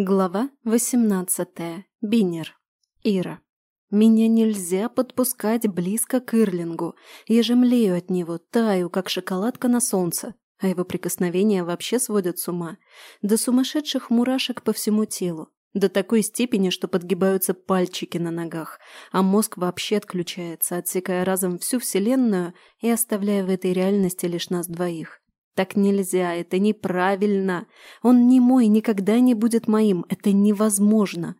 Глава 18. Бинер. Ира. Меня нельзя подпускать близко к Ирлингу. Я же млею от него, таю, как шоколадка на солнце. А его прикосновения вообще сводят с ума. До сумасшедших мурашек по всему телу. До такой степени, что подгибаются пальчики на ногах, а мозг вообще отключается, отсекая разом всю Вселенную и оставляя в этой реальности лишь нас двоих. Так нельзя, это неправильно. Он не мой, никогда не будет моим. Это невозможно.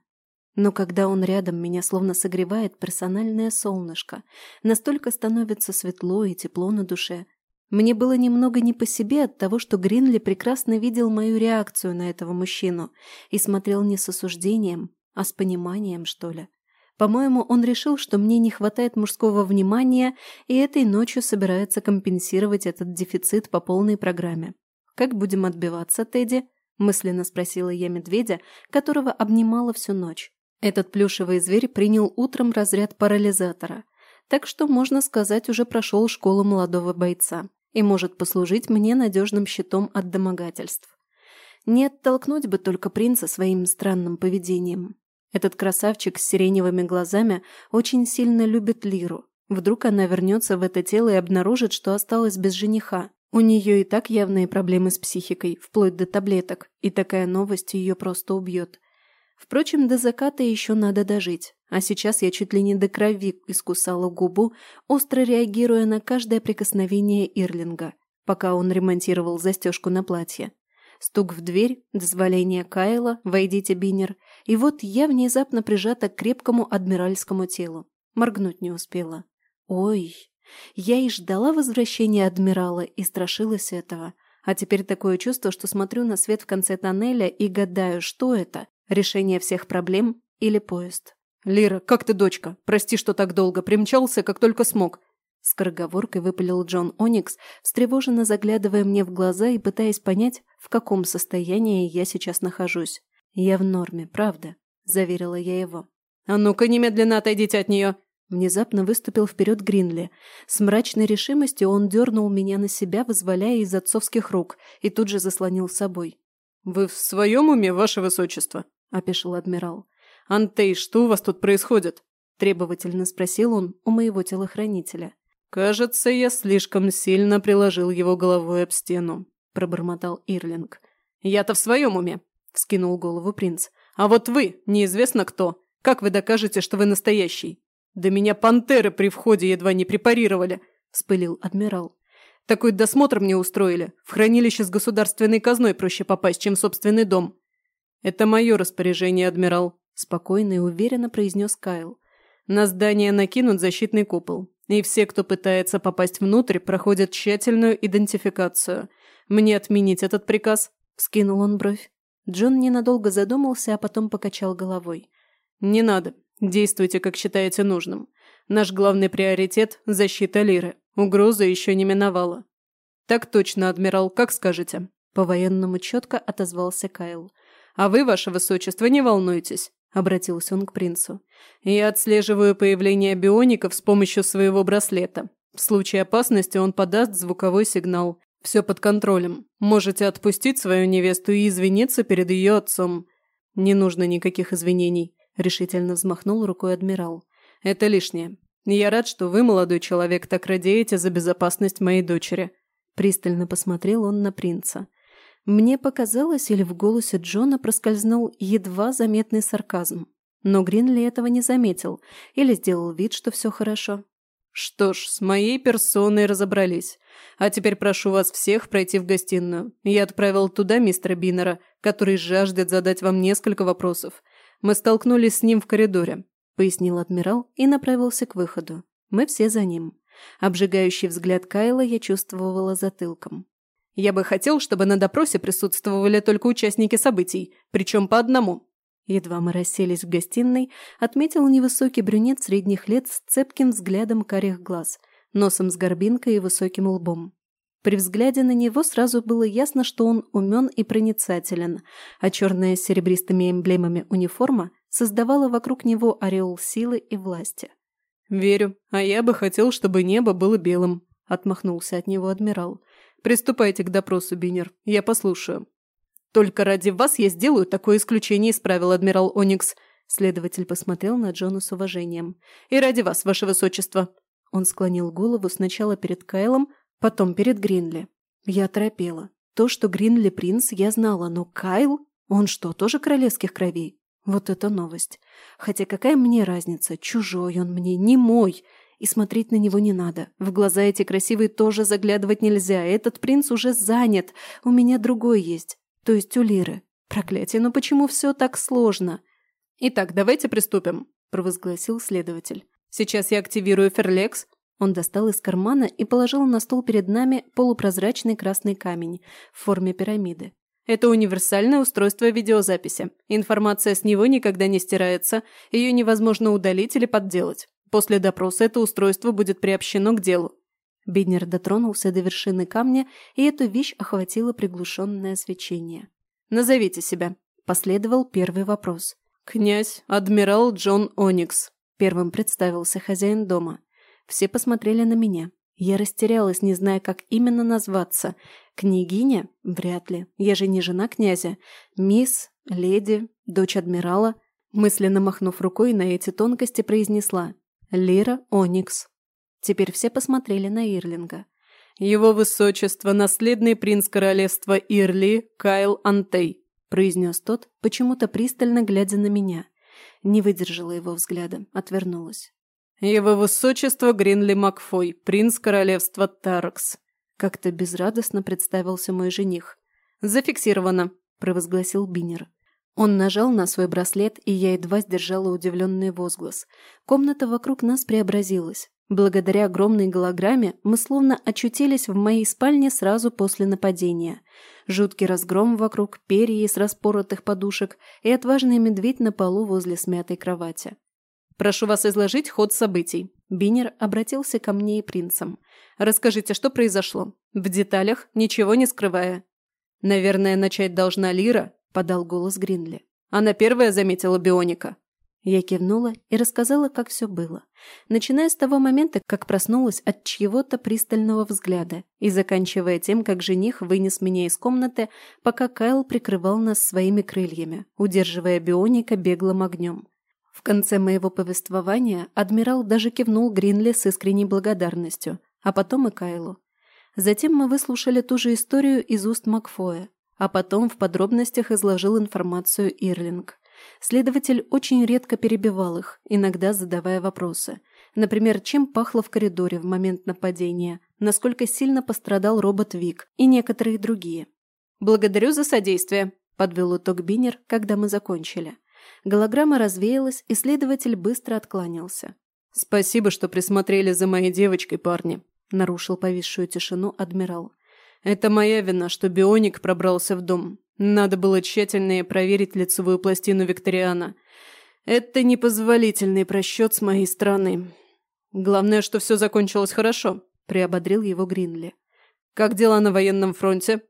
Но когда он рядом, меня словно согревает персональное солнышко. Настолько становится светло и тепло на душе. Мне было немного не по себе от того, что Гринли прекрасно видел мою реакцию на этого мужчину и смотрел не с осуждением, а с пониманием, что ли. По-моему, он решил, что мне не хватает мужского внимания, и этой ночью собирается компенсировать этот дефицит по полной программе. «Как будем отбиваться, Тедди?» – мысленно спросила я медведя, которого обнимала всю ночь. Этот плюшевый зверь принял утром разряд парализатора, так что, можно сказать, уже прошел школу молодого бойца и может послужить мне надежным щитом от домогательств. Не оттолкнуть бы только принца своим странным поведением. Этот красавчик с сиреневыми глазами очень сильно любит Лиру. Вдруг она вернется в это тело и обнаружит, что осталась без жениха. У нее и так явные проблемы с психикой, вплоть до таблеток, и такая новость ее просто убьет. Впрочем, до заката еще надо дожить, а сейчас я чуть ли не до крови искусала губу, остро реагируя на каждое прикосновение Ирлинга, пока он ремонтировал застежку на платье. Стук в дверь, дозволение Кайла «Войдите, Бинер», и вот я внезапно прижата к крепкому адмиральскому телу. Моргнуть не успела. Ой, я и ждала возвращения адмирала и страшилась этого. А теперь такое чувство, что смотрю на свет в конце тоннеля и гадаю, что это – решение всех проблем или поезд. «Лира, как ты, дочка? Прости, что так долго. Примчался, как только смог. Скороговоркой выпалил Джон Оникс, встревоженно заглядывая мне в глаза и пытаясь понять, в каком состоянии я сейчас нахожусь. «Я в норме, правда», – заверила я его. «А ну-ка, немедленно отойдите от нее!» Внезапно выступил вперед Гринли. С мрачной решимостью он дернул меня на себя, вызволяя из отцовских рук, и тут же заслонил собой. «Вы в своем уме, ваше высочество?» – опешил адмирал. «Антей, что у вас тут происходит?» – требовательно спросил он у моего телохранителя. «Кажется, я слишком сильно приложил его головой об стену», – пробормотал Ирлинг. «Я-то в своем уме», – вскинул голову принц. «А вот вы, неизвестно кто. Как вы докажете, что вы настоящий?» «Да меня пантеры при входе едва не препарировали», – вспылил адмирал. «Такой досмотр мне устроили. В хранилище с государственной казной проще попасть, чем в собственный дом». «Это мое распоряжение, адмирал», – спокойно и уверенно произнес Кайл. «На здание накинут защитный купол. И все, кто пытается попасть внутрь, проходят тщательную идентификацию. Мне отменить этот приказ?» – вскинул он бровь. Джон ненадолго задумался, а потом покачал головой. «Не надо. Действуйте, как считаете нужным. Наш главный приоритет – защита Лиры. Угроза еще не миновала». «Так точно, адмирал, как скажете». По-военному четко отозвался Кайл. «А вы, ваше высочество, не волнуйтесь. – обратился он к принцу. «Я отслеживаю появление биоников с помощью своего браслета. В случае опасности он подаст звуковой сигнал. Все под контролем. Можете отпустить свою невесту и извиниться перед ее отцом». «Не нужно никаких извинений», – решительно взмахнул рукой адмирал. «Это лишнее. Я рад, что вы, молодой человек, так радеете за безопасность моей дочери». Пристально посмотрел он на принца. Мне показалось, или в голосе Джона проскользнул едва заметный сарказм. Но Гринли этого не заметил или сделал вид, что все хорошо. «Что ж, с моей персоной разобрались. А теперь прошу вас всех пройти в гостиную. Я отправил туда мистера Биннера, который жаждет задать вам несколько вопросов. Мы столкнулись с ним в коридоре», – пояснил адмирал и направился к выходу. Мы все за ним. Обжигающий взгляд Кайла я чувствовала затылком. Я бы хотел, чтобы на допросе присутствовали только участники событий, причем по одному». Едва мы расселись в гостиной, отметил невысокий брюнет средних лет с цепким взглядом карих глаз, носом с горбинкой и высоким лбом. При взгляде на него сразу было ясно, что он умен и проницателен, а черная с серебристыми эмблемами униформа создавала вокруг него ореол силы и власти. «Верю, а я бы хотел, чтобы небо было белым», – отмахнулся от него адмирал. Приступайте к допросу, Бинер. Я послушаю». Только ради вас я сделаю такое исключение из правил, адмирал Оникс». Следователь посмотрел на Джона с уважением. «И ради вас, ваше высочество». Он склонил голову сначала перед Кайлом, потом перед Гринли. Я оторопела. То, что Гринли принц, я знала, но Кайл? Он что, тоже королевских кровей? Вот это новость. Хотя какая мне разница, чужой он мне, не мой. И смотреть на него не надо. В глаза эти красивые тоже заглядывать нельзя. Этот принц уже занят. У меня другой есть. То есть у Лиры. Проклятие, но почему все так сложно? Итак, давайте приступим, провозгласил следователь. Сейчас я активирую Ферлекс. Он достал из кармана и положил на стол перед нами полупрозрачный красный камень в форме пирамиды. Это универсальное устройство видеозаписи. Информация с него никогда не стирается, ее невозможно удалить или подделать. После допроса это устройство будет приобщено к делу. Биднер дотронулся до вершины камня, и эту вещь охватило приглушенное свечение. «Назовите себя», – последовал первый вопрос. «Князь, адмирал Джон Оникс», – первым представился хозяин дома. Все посмотрели на меня. Я растерялась, не зная, как именно назваться. Княгиня? Вряд ли. Я же не жена князя. Мисс, леди, дочь адмирала. Мысленно махнув рукой на эти тонкости, произнесла Лира Оникс. Теперь все посмотрели на Ирлинга. «Его высочество, наследный принц королевства Ирли, Кайл Антей», произнес тот, почему-то пристально глядя на меня. Не выдержала его взгляда, отвернулась. «Его высочество Гринли Макфой, принц королевства Таркс», как-то безрадостно представился мой жених. «Зафиксировано», – провозгласил Биннер. Он нажал на свой браслет, и я едва сдержала удивленный возглас. Комната вокруг нас преобразилась. Благодаря огромной голограмме мы словно очутились в моей спальне сразу после нападения. Жуткий разгром вокруг, перья из распоротых подушек и отважный медведь на полу возле смятой кровати. «Прошу вас изложить ход событий». Бинер обратился ко мне и принцам. «Расскажите, что произошло? В деталях, ничего не скрывая». «Наверное, начать должна Лира», – подал голос Гринли. «Она первая заметила бионика». Я кивнула и рассказала, как все было. Начиная с того момента, как проснулась от чьего-то пристального взгляда и заканчивая тем, как жених вынес меня из комнаты, пока Кайл прикрывал нас своими крыльями, удерживая бионика беглым огнем. В конце моего повествования адмирал даже кивнул Гринли с искренней благодарностью, а потом и Кайлу. Затем мы выслушали ту же историю из уст Макфоя, а потом в подробностях изложил информацию Ирлинг. Следователь очень редко перебивал их, иногда задавая вопросы. Например, чем пахло в коридоре в момент нападения, насколько сильно пострадал робот Вик и некоторые другие. «Благодарю за содействие», – подвел итог Бинер, когда мы закончили. Голограмма развеялась, и следователь быстро откланялся. «Спасибо, что присмотрели за моей девочкой, парни», – нарушил повисшую тишину адмирал. Это моя вина, что бионик пробрался в дом. Надо было тщательнее проверить лицевую пластину Викториана. Это непозволительный просчет с моей стороны. Главное, что все закончилось хорошо, приободрил его Гринли. Как дела на военном фронте?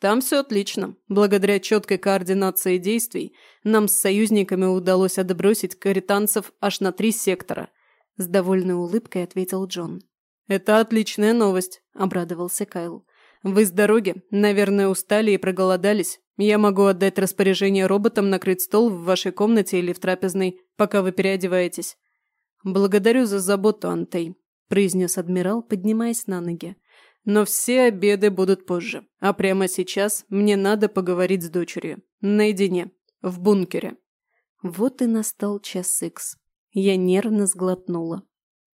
Там все отлично. Благодаря четкой координации действий нам с союзниками удалось отбросить каританцев аж на три сектора. С довольной улыбкой ответил Джон. «Это отличная новость», – обрадовался Кайл. Вы с дороги, наверное, устали и проголодались. Я могу отдать распоряжение роботам накрыть стол в вашей комнате или в трапезной, пока вы переодеваетесь. Благодарю за заботу, Антей, произнес адмирал, поднимаясь на ноги. Но все обеды будут позже. А прямо сейчас мне надо поговорить с дочерью. Наедине. В бункере. Вот и настал час икс. Я нервно сглотнула.